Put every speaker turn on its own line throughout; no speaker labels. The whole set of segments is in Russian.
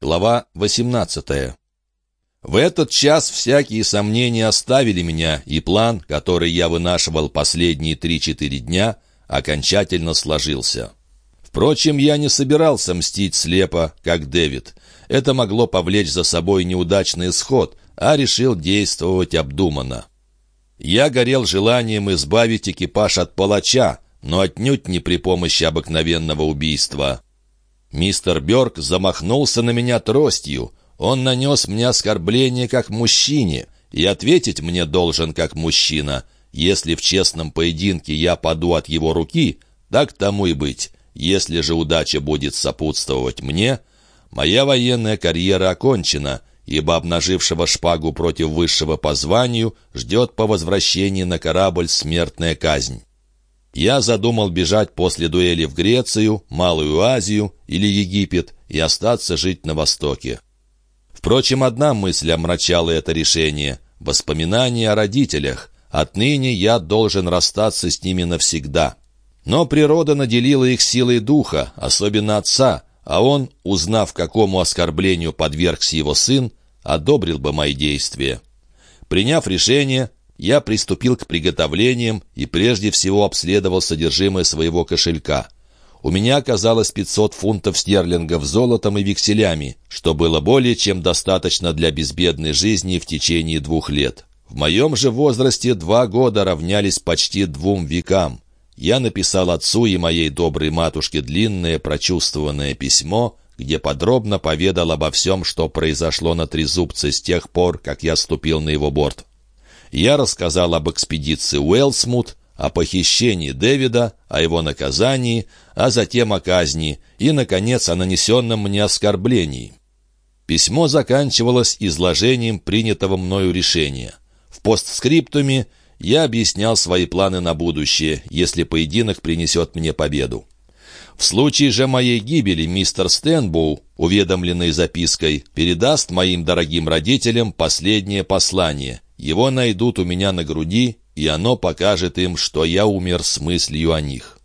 Глава 18 В этот час всякие сомнения оставили меня, и план, который я вынашивал последние три-четыре дня, окончательно сложился. Впрочем, я не собирался мстить слепо, как Дэвид. Это могло повлечь за собой неудачный исход, а решил действовать обдуманно. Я горел желанием избавить экипаж от палача, но отнюдь не при помощи обыкновенного убийства. Мистер Бёрк замахнулся на меня тростью. Он нанес мне оскорбление как мужчине, и ответить мне должен как мужчина. Если в честном поединке я паду от его руки, так тому и быть. Если же удача будет сопутствовать мне, моя военная карьера окончена, ибо обнажившего шпагу против высшего по званию ждет по возвращении на корабль смертная казнь. Я задумал бежать после дуэли в Грецию, Малую Азию или Египет и остаться жить на Востоке. Впрочем, одна мысль омрачала это решение — воспоминания о родителях. Отныне я должен расстаться с ними навсегда. Но природа наделила их силой духа, особенно отца, а он, узнав, какому оскорблению подвергся его сын, одобрил бы мои действия. Приняв решение, я приступил к приготовлениям и прежде всего обследовал содержимое своего кошелька. У меня оказалось 500 фунтов стерлингов золотом и векселями, что было более чем достаточно для безбедной жизни в течение двух лет. В моем же возрасте два года равнялись почти двум векам. Я написал отцу и моей доброй матушке длинное прочувствованное письмо, где подробно поведал обо всем, что произошло на Трезубце с тех пор, как я ступил на его борт. Я рассказал об экспедиции Уэлсмут, о похищении Дэвида, о его наказании, а затем о казни и, наконец, о нанесенном мне оскорблении. Письмо заканчивалось изложением принятого мною решения. В постскриптуме я объяснял свои планы на будущее, если поединок принесет мне победу. В случае же моей гибели мистер Стэнбоу, уведомленный запиской, передаст моим дорогим родителям последнее послание — его найдут у меня на груди, и оно покажет им, что я умер с мыслью о них.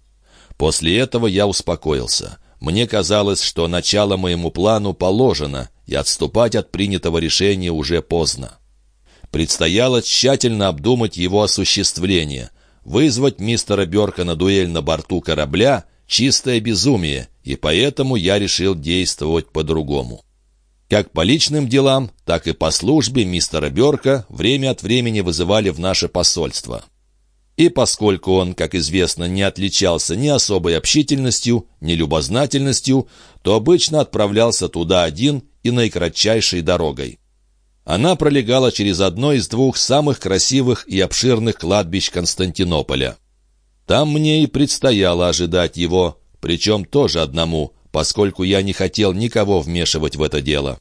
После этого я успокоился. Мне казалось, что начало моему плану положено, и отступать от принятого решения уже поздно. Предстояло тщательно обдумать его осуществление. Вызвать мистера Бёрка на дуэль на борту корабля — чистое безумие, и поэтому я решил действовать по-другому. Как по личным делам, так и по службе мистера Бёрка время от времени вызывали в наше посольство. И поскольку он, как известно, не отличался ни особой общительностью, ни любознательностью, то обычно отправлялся туда один и наикратчайшей дорогой. Она пролегала через одно из двух самых красивых и обширных кладбищ Константинополя. Там мне и предстояло ожидать его, причем тоже одному, поскольку я не хотел никого вмешивать в это дело.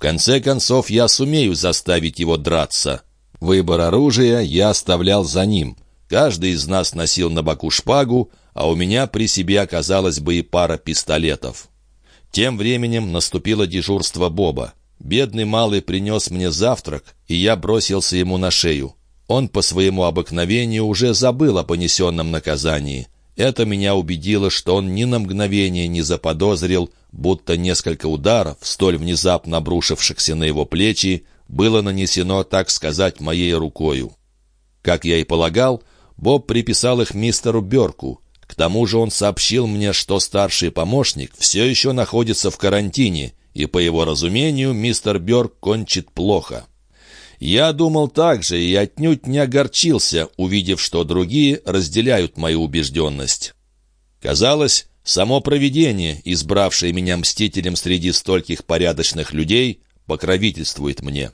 В конце концов, я сумею заставить его драться. Выбор оружия я оставлял за ним. Каждый из нас носил на боку шпагу, а у меня при себе оказалась бы и пара пистолетов. Тем временем наступило дежурство Боба. Бедный малый принес мне завтрак, и я бросился ему на шею. Он по своему обыкновению уже забыл о понесенном наказании. Это меня убедило, что он ни на мгновение не заподозрил, будто несколько ударов, столь внезапно обрушившихся на его плечи, было нанесено, так сказать, моей рукою. Как я и полагал, Боб приписал их мистеру Берку. К тому же он сообщил мне, что старший помощник все еще находится в карантине, и, по его разумению, мистер Берк кончит плохо. Я думал так же и отнюдь не огорчился, увидев, что другие разделяют мою убежденность. Казалось, само провидение, избравшее меня мстителем среди стольких порядочных людей, покровительствует мне.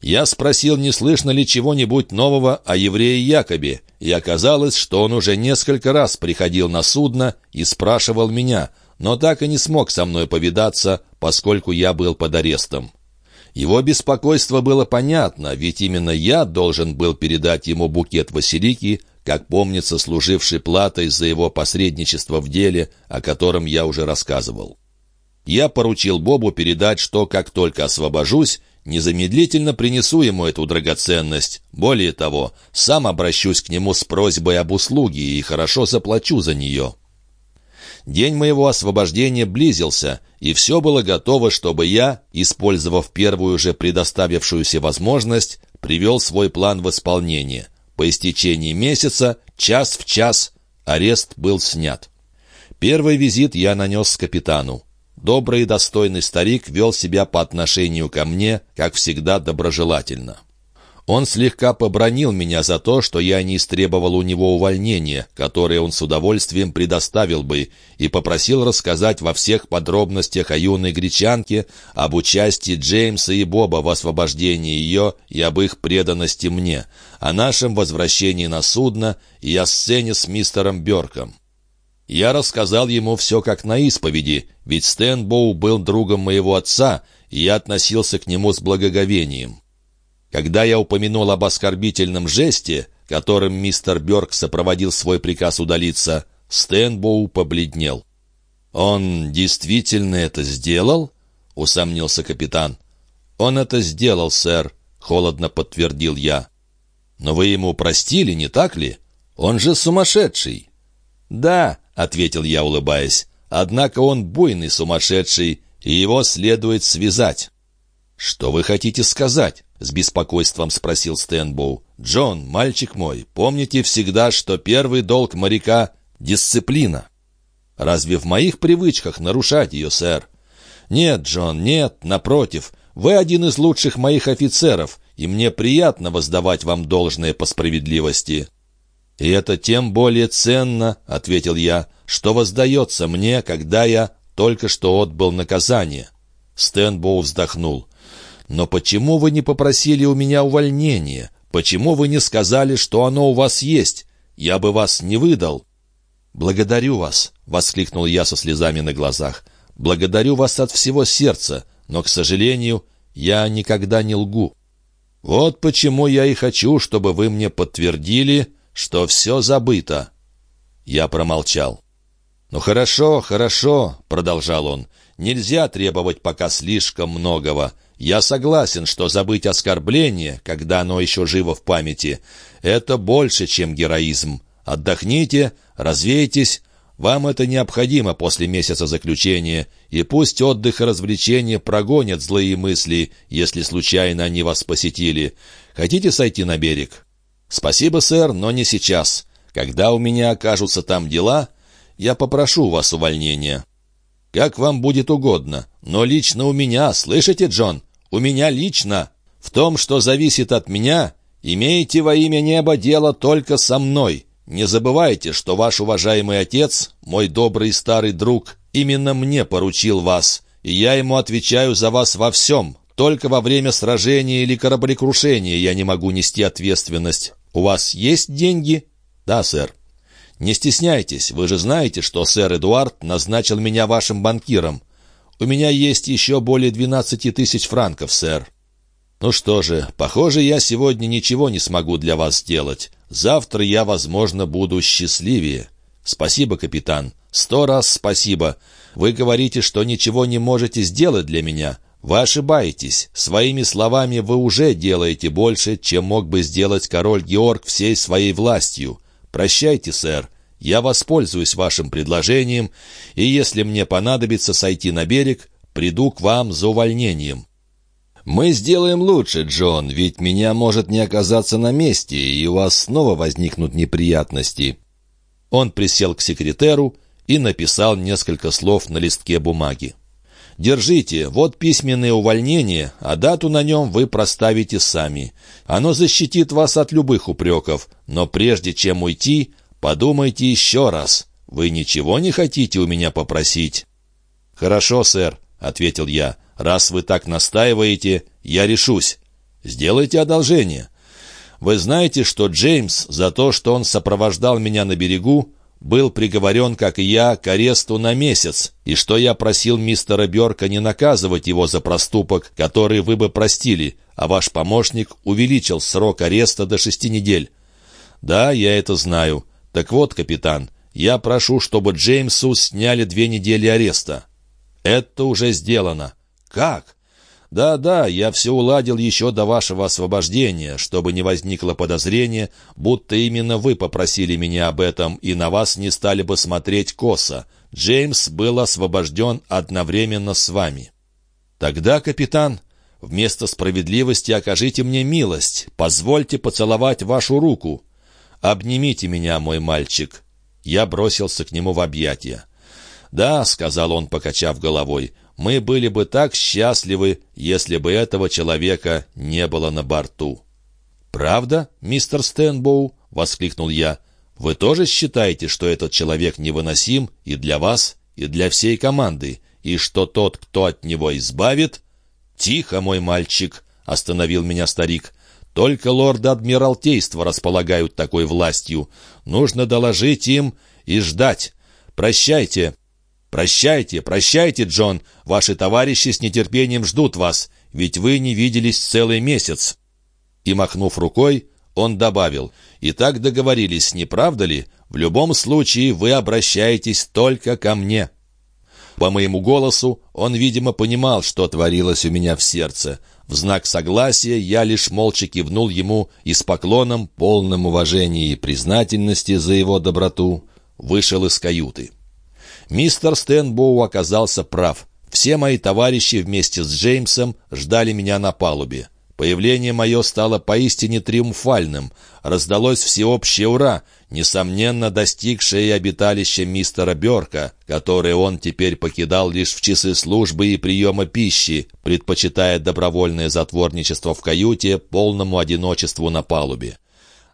Я спросил, не слышно ли чего-нибудь нового о еврее Якобе, и оказалось, что он уже несколько раз приходил на судно и спрашивал меня, но так и не смог со мной повидаться, поскольку я был под арестом. Его беспокойство было понятно, ведь именно я должен был передать ему букет Василики, как помнится, служивший платой за его посредничество в деле, о котором я уже рассказывал. Я поручил Бобу передать, что как только освобожусь, незамедлительно принесу ему эту драгоценность. Более того, сам обращусь к нему с просьбой об услуге и хорошо заплачу за нее. День моего освобождения близился, и все было готово, чтобы я, использовав первую же предоставившуюся возможность, привел свой план в исполнение. По истечении месяца, час в час, арест был снят. Первый визит я нанес капитану. Добрый и достойный старик вел себя по отношению ко мне, как всегда, доброжелательно. Он слегка побронил меня за то, что я не истребовал у него увольнения, которое он с удовольствием предоставил бы, и попросил рассказать во всех подробностях о юной гречанке, об участии Джеймса и Боба в освобождении ее и об их преданности мне, о нашем возвращении на судно и о сцене с мистером Бёрком. Я рассказал ему все как на исповеди, ведь Стэнбоу был другом моего отца, и я относился к нему с благоговением. Когда я упомянул об оскорбительном жесте, которым мистер Бёрк сопроводил свой приказ удалиться, Стэнбоу побледнел. «Он действительно это сделал?» — усомнился капитан. «Он это сделал, сэр», — холодно подтвердил я. «Но вы ему простили, не так ли? Он же сумасшедший». «Да», — ответил я, улыбаясь, — «однако он буйный сумасшедший, и его следует связать». «Что вы хотите сказать?» — с беспокойством спросил Стэнбоу. «Джон, мальчик мой, помните всегда, что первый долг моряка — дисциплина. Разве в моих привычках нарушать ее, сэр?» «Нет, Джон, нет, напротив. Вы один из лучших моих офицеров, и мне приятно воздавать вам должное по справедливости». «И это тем более ценно», — ответил я, — «что воздается мне, когда я только что отбыл наказание». Стэнбоу вздохнул. «Но почему вы не попросили у меня увольнения? Почему вы не сказали, что оно у вас есть? Я бы вас не выдал». «Благодарю вас», — воскликнул я со слезами на глазах. «Благодарю вас от всего сердца, но, к сожалению, я никогда не лгу». «Вот почему я и хочу, чтобы вы мне подтвердили, что все забыто». Я промолчал. «Ну хорошо, хорошо», — продолжал он, — «нельзя требовать пока слишком многого. Я согласен, что забыть оскорбление, когда оно еще живо в памяти, это больше, чем героизм. Отдохните, развейтесь, вам это необходимо после месяца заключения, и пусть отдых и развлечения прогонят злые мысли, если случайно они вас посетили. Хотите сойти на берег? Спасибо, сэр, но не сейчас. Когда у меня окажутся там дела, я попрошу вас увольнения. Как вам будет угодно, но лично у меня, слышите, Джон? У меня лично, в том, что зависит от меня, имеете во имя неба дело только со мной. Не забывайте, что ваш уважаемый отец, мой добрый старый друг, именно мне поручил вас, и я ему отвечаю за вас во всем. Только во время сражения или кораблекрушения я не могу нести ответственность. У вас есть деньги? Да, сэр. Не стесняйтесь, вы же знаете, что сэр Эдуард назначил меня вашим банкиром. «У меня есть еще более двенадцати тысяч франков, сэр». «Ну что же, похоже, я сегодня ничего не смогу для вас сделать. Завтра я, возможно, буду счастливее». «Спасибо, капитан. Сто раз спасибо. Вы говорите, что ничего не можете сделать для меня. Вы ошибаетесь. Своими словами вы уже делаете больше, чем мог бы сделать король Георг всей своей властью. Прощайте, сэр. Я воспользуюсь вашим предложением, и если мне понадобится сойти на берег, приду к вам за увольнением». «Мы сделаем лучше, Джон, ведь меня может не оказаться на месте, и у вас снова возникнут неприятности». Он присел к секретеру и написал несколько слов на листке бумаги. «Держите, вот письменное увольнение, а дату на нем вы проставите сами. Оно защитит вас от любых упреков, но прежде чем уйти, Подумайте еще раз. Вы ничего не хотите у меня попросить?» «Хорошо, сэр», — ответил я. «Раз вы так настаиваете, я решусь. Сделайте одолжение. Вы знаете, что Джеймс за то, что он сопровождал меня на берегу, был приговорен, как и я, к аресту на месяц, и что я просил мистера Бёрка не наказывать его за проступок, который вы бы простили, а ваш помощник увеличил срок ареста до шести недель. Да, я это знаю. Так вот, капитан, я прошу, чтобы Джеймсу сняли две недели ареста. Это уже сделано. Как? Да-да, я все уладил еще до вашего освобождения, чтобы не возникло подозрения, будто именно вы попросили меня об этом, и на вас не стали бы смотреть косо. Джеймс был освобожден одновременно с вами. Тогда, капитан, вместо справедливости окажите мне милость, позвольте поцеловать вашу руку. Обнимите меня, мой мальчик». Я бросился к нему в объятия. «Да», — сказал он, покачав головой, — «мы были бы так счастливы, если бы этого человека не было на борту». «Правда, мистер Стэнбоу?» — воскликнул я. «Вы тоже считаете, что этот человек невыносим и для вас, и для всей команды, и что тот, кто от него избавит...» «Тихо, мой мальчик!» — остановил меня старик. «Только лорды Адмиралтейства располагают такой властью. Нужно доложить им и ждать. Прощайте!» «Прощайте, прощайте, Джон! Ваши товарищи с нетерпением ждут вас, ведь вы не виделись целый месяц!» И, махнув рукой, он добавил, «И так договорились, не правда ли? В любом случае вы обращаетесь только ко мне». По моему голосу он, видимо, понимал, что творилось у меня в сердце. В знак согласия я лишь молча кивнул ему и с поклоном, полным уважения и признательности за его доброту, вышел из каюты. Мистер Стэнбоу оказался прав. Все мои товарищи вместе с Джеймсом ждали меня на палубе. Появление мое стало поистине триумфальным. Раздалось всеобщее «Ура!», несомненно достигшее обиталища мистера Бёрка, которое он теперь покидал лишь в часы службы и приема пищи, предпочитая добровольное затворничество в каюте полному одиночеству на палубе.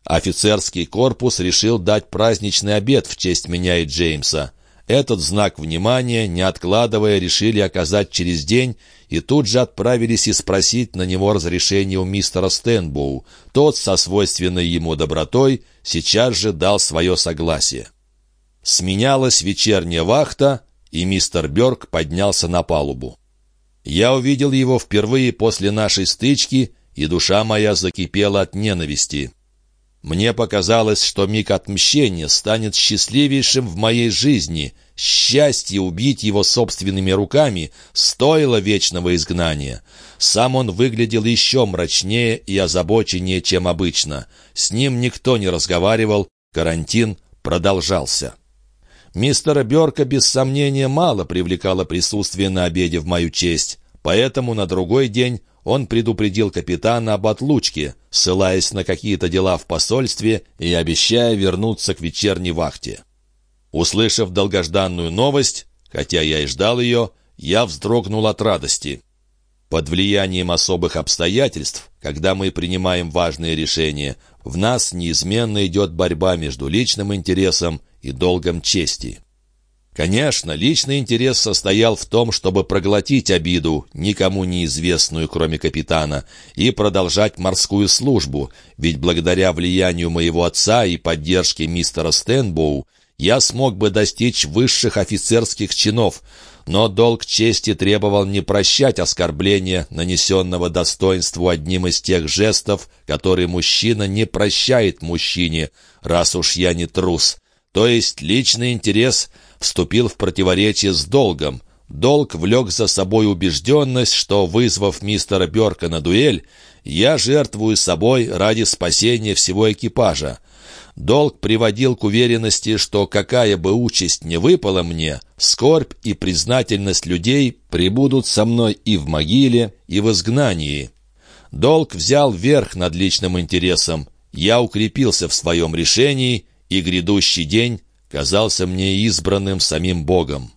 Офицерский корпус решил дать праздничный обед в честь меня и Джеймса. Этот знак внимания, не откладывая, решили оказать через день и тут же отправились и спросить на него разрешение у мистера Стэнбоу. Тот, со свойственной ему добротой, сейчас же дал свое согласие. Сменялась вечерняя вахта, и мистер Бёрк поднялся на палубу. Я увидел его впервые после нашей стычки, и душа моя закипела от ненависти. Мне показалось, что миг отмщения станет счастливейшим в моей жизни. Счастье убить его собственными руками стоило вечного изгнания. Сам он выглядел еще мрачнее и озабоченнее, чем обычно. С ним никто не разговаривал, карантин продолжался. Мистера Бёрка без сомнения мало привлекало присутствие на обеде в мою честь, поэтому на другой день он предупредил капитана об отлучке, ссылаясь на какие-то дела в посольстве и обещая вернуться к вечерней вахте. Услышав долгожданную новость, хотя я и ждал ее, я вздрогнул от радости. Под влиянием особых обстоятельств, когда мы принимаем важные решения, в нас неизменно идет борьба между личным интересом и долгом чести. Конечно, личный интерес состоял в том, чтобы проглотить обиду, никому неизвестную, кроме капитана, и продолжать морскую службу, ведь благодаря влиянию моего отца и поддержке мистера Стэнбоу я смог бы достичь высших офицерских чинов, но долг чести требовал не прощать оскорбления, нанесенного достоинству одним из тех жестов, которые мужчина не прощает мужчине, раз уж я не трус. То есть личный интерес — вступил в противоречие с долгом. Долг влек за собой убежденность, что, вызвав мистера Бёрка на дуэль, я жертвую собой ради спасения всего экипажа. Долг приводил к уверенности, что какая бы участь не выпала мне, скорбь и признательность людей прибудут со мной и в могиле, и в изгнании. Долг взял верх над личным интересом. Я укрепился в своем решении, и грядущий день казался мне избранным самим Богом.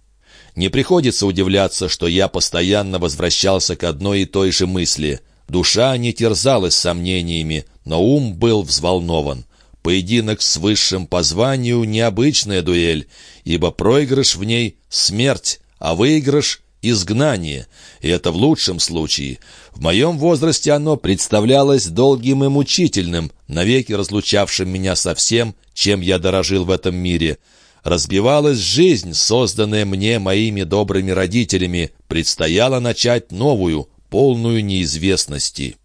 Не приходится удивляться, что я постоянно возвращался к одной и той же мысли. Душа не терзалась сомнениями, но ум был взволнован. Поединок с высшим по званию — необычная дуэль, ибо проигрыш в ней — смерть, а выигрыш — изгнание. И это в лучшем случае. В моем возрасте оно представлялось долгим и мучительным, навеки разлучавшим меня со всем, чем я дорожил в этом мире. Разбивалась жизнь, созданная мне моими добрыми родителями, предстояло начать новую, полную неизвестности.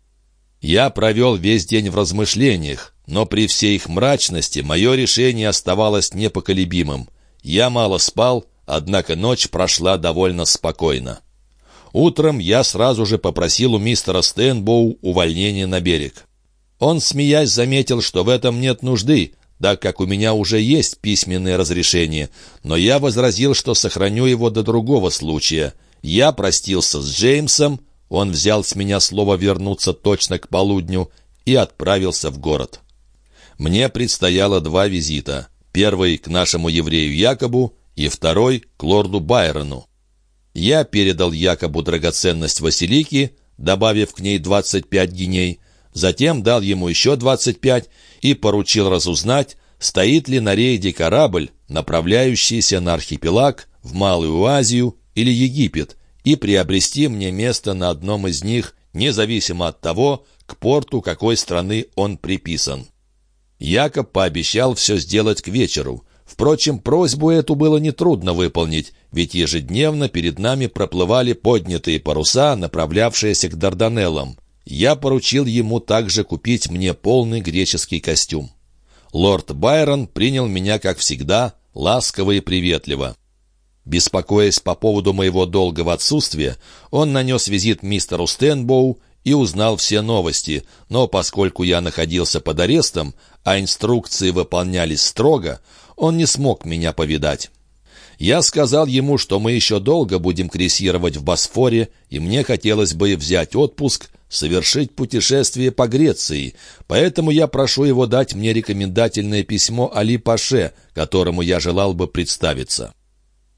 Я провел весь день в размышлениях, но при всей их мрачности мое решение оставалось непоколебимым. Я мало спал, однако ночь прошла довольно спокойно. Утром я сразу же попросил у мистера Стэнбоу увольнения на берег. Он, смеясь, заметил, что в этом нет нужды, так как у меня уже есть письменное разрешение, но я возразил, что сохраню его до другого случая. Я простился с Джеймсом, он взял с меня слово вернуться точно к полудню и отправился в город. Мне предстояло два визита. Первый к нашему еврею Якобу и второй к лорду Байрону. Я передал Якобу драгоценность Василики, добавив к ней 25 гиней, затем дал ему еще 25 и поручил разузнать, стоит ли на рейде корабль, направляющийся на архипелаг, в Малую Азию или Египет, и приобрести мне место на одном из них, независимо от того, к порту какой страны он приписан. Якоб пообещал все сделать к вечеру. Впрочем, просьбу эту было нетрудно выполнить, ведь ежедневно перед нами проплывали поднятые паруса, направлявшиеся к Дарданеллам. Я поручил ему также купить мне полный греческий костюм. Лорд Байрон принял меня, как всегда, ласково и приветливо. Беспокоясь по поводу моего долгого отсутствия, он нанес визит мистеру Стэнбоу и узнал все новости, но поскольку я находился под арестом, а инструкции выполнялись строго, он не смог меня повидать. Я сказал ему, что мы еще долго будем крейсировать в Босфоре, и мне хотелось бы взять отпуск, совершить путешествие по Греции, поэтому я прошу его дать мне рекомендательное письмо Али Паше, которому я желал бы представиться».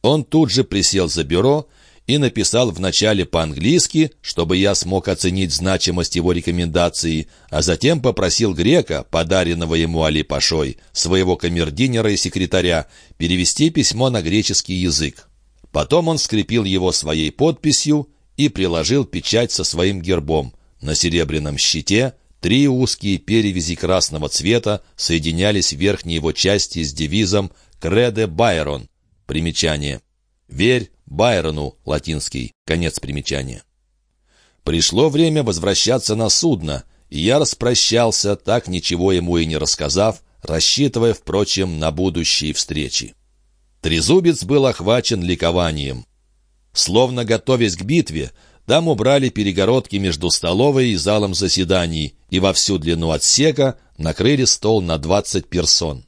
Он тут же присел за бюро и написал вначале по-английски, чтобы я смог оценить значимость его рекомендации, а затем попросил грека, подаренного ему Али Пашой, своего камердинера и секретаря, перевести письмо на греческий язык. Потом он скрепил его своей подписью и приложил печать со своим гербом. На серебряном щите три узкие перевязи красного цвета соединялись в верхней его части с девизом «Креде Байрон». Примечание. «Верь Байрону» латинский. Конец примечания. Пришло время возвращаться на судно, и я распрощался, так ничего ему и не рассказав, рассчитывая, впрочем, на будущие встречи. Трезубец был охвачен ликованием. Словно готовясь к битве, там убрали перегородки между столовой и залом заседаний, и во всю длину отсека накрыли стол на двадцать персон.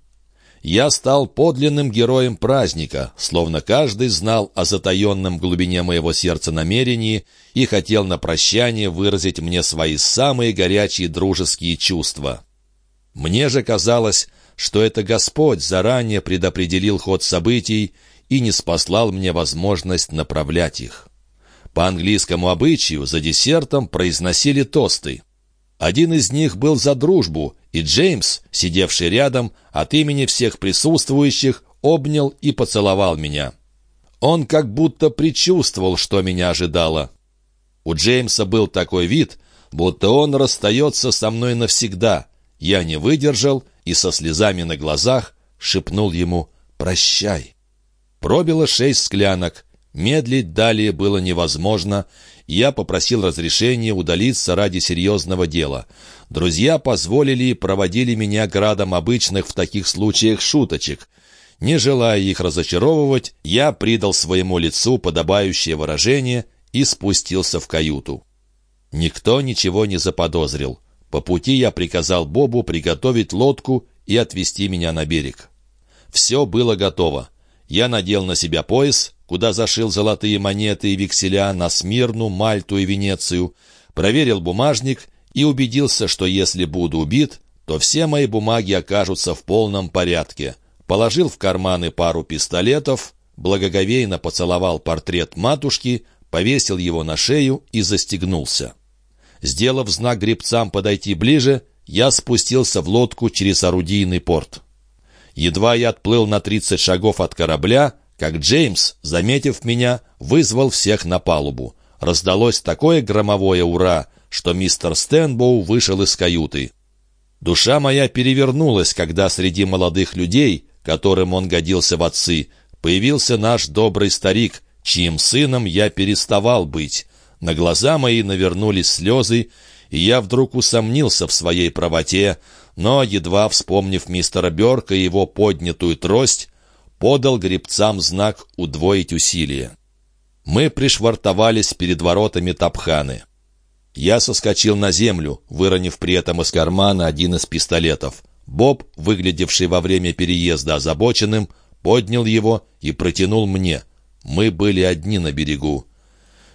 Я стал подлинным героем праздника, словно каждый знал о затаенном глубине моего сердца намерении и хотел на прощание выразить мне свои самые горячие дружеские чувства. Мне же казалось, что это Господь заранее предопределил ход событий и не спаслал мне возможность направлять их. По английскому обычаю за десертом произносили тосты. Один из них был за дружбу, и Джеймс, сидевший рядом, от имени всех присутствующих, обнял и поцеловал меня. Он как будто предчувствовал, что меня ожидало. У Джеймса был такой вид, будто он расстается со мной навсегда. Я не выдержал и со слезами на глазах шепнул ему «Прощай». Пробило шесть склянок. Медлить далее было невозможно. Я попросил разрешения удалиться ради серьезного дела. Друзья позволили и проводили меня градом обычных в таких случаях шуточек. Не желая их разочаровывать, я придал своему лицу подобающее выражение и спустился в каюту. Никто ничего не заподозрил. По пути я приказал Бобу приготовить лодку и отвезти меня на берег. Все было готово. Я надел на себя пояс, куда зашил золотые монеты и векселя на Смирну, Мальту и Венецию, проверил бумажник и убедился, что если буду убит, то все мои бумаги окажутся в полном порядке. Положил в карманы пару пистолетов, благоговейно поцеловал портрет матушки, повесил его на шею и застегнулся. Сделав знак гребцам подойти ближе, я спустился в лодку через орудийный порт. Едва я отплыл на тридцать шагов от корабля, как Джеймс, заметив меня, вызвал всех на палубу. Раздалось такое громовое «Ура!», что мистер Стэнбоу вышел из каюты. Душа моя перевернулась, когда среди молодых людей, которым он годился в отцы, появился наш добрый старик, чьим сыном я переставал быть. На глаза мои навернулись слезы, и я вдруг усомнился в своей правоте, но, едва вспомнив мистера Бёрка и его поднятую трость, подал гребцам знак удвоить усилия. Мы пришвартовались перед воротами Тапханы. Я соскочил на землю, выронив при этом из кармана один из пистолетов. Боб, выглядевший во время переезда озабоченным, поднял его и протянул мне. Мы были одни на берегу.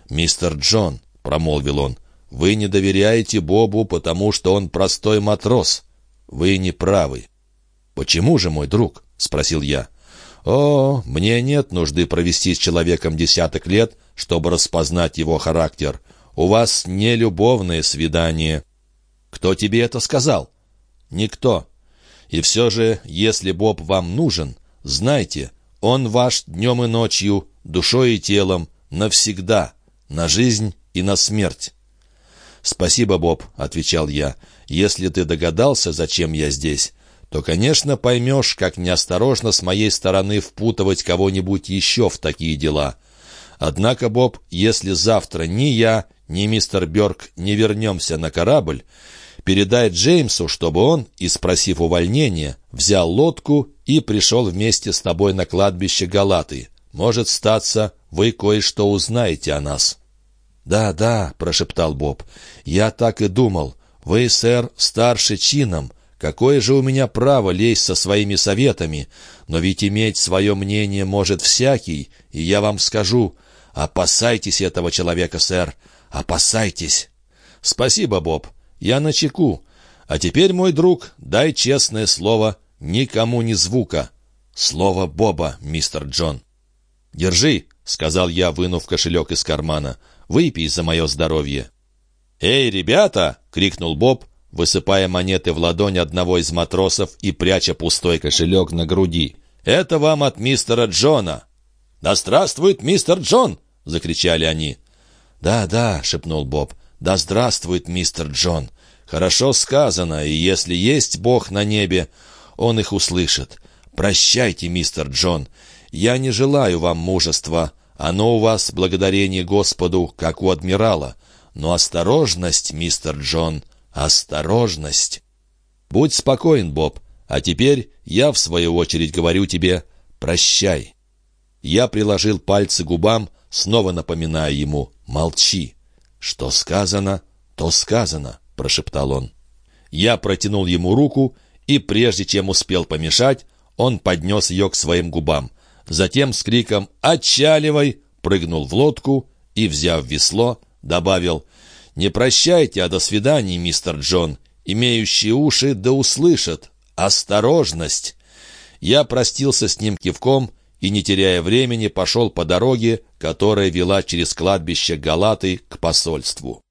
«Мистер Джон», — промолвил он, — «вы не доверяете Бобу, потому что он простой матрос. Вы не правы». «Почему же, мой друг?» — спросил я. «О, мне нет нужды провести с человеком десяток лет, чтобы распознать его характер. У вас не любовное свидание». «Кто тебе это сказал?» «Никто. И все же, если Боб вам нужен, знайте, он ваш днем и ночью, душой и телом, навсегда, на жизнь и на смерть». «Спасибо, Боб», — отвечал я. «Если ты догадался, зачем я здесь, то, конечно, поймешь, как неосторожно с моей стороны впутывать кого-нибудь еще в такие дела. Однако, Боб, если завтра ни я, ни мистер Бёрк не вернемся на корабль, передай Джеймсу, чтобы он, и спросив увольнения, взял лодку и пришел вместе с тобой на кладбище Галаты. Может статься, вы кое-что узнаете о нас». «Да, да», — прошептал Боб, — «я так и думал. Вы, сэр, старше чином». Какое же у меня право лезть со своими советами? Но ведь иметь свое мнение может всякий, и я вам скажу, опасайтесь этого человека, сэр, опасайтесь. Спасибо, Боб, я на чеку. А теперь, мой друг, дай честное слово, никому ни звука. Слово Боба, мистер Джон. «Держи», — сказал я, вынув кошелек из кармана. «Выпей за мое здоровье». «Эй, ребята!» — крикнул Боб, высыпая монеты в ладонь одного из матросов и пряча пустой кошелек на груди. «Это вам от мистера Джона!» «Да здравствует мистер Джон!» — закричали они. «Да, да», — шепнул Боб, — «да здравствует мистер Джон! Хорошо сказано, и если есть Бог на небе, он их услышит. Прощайте, мистер Джон, я не желаю вам мужества, оно у вас, благодарение Господу, как у адмирала. Но осторожность, мистер Джон, Осторожность! Будь спокоен, Боб, а теперь я, в свою очередь, говорю тебе «прощай». Я приложил пальцы к губам, снова напоминая ему «молчи». «Что сказано, то сказано», — прошептал он. Я протянул ему руку, и прежде чем успел помешать, он поднес ее к своим губам. Затем с криком «Отчаливай!» прыгнул в лодку и, взяв весло, добавил «Не прощайте, а до свидания, мистер Джон. Имеющие уши да услышат. Осторожность!» Я простился с ним кивком и, не теряя времени, пошел по дороге, которая вела через кладбище Галаты к посольству.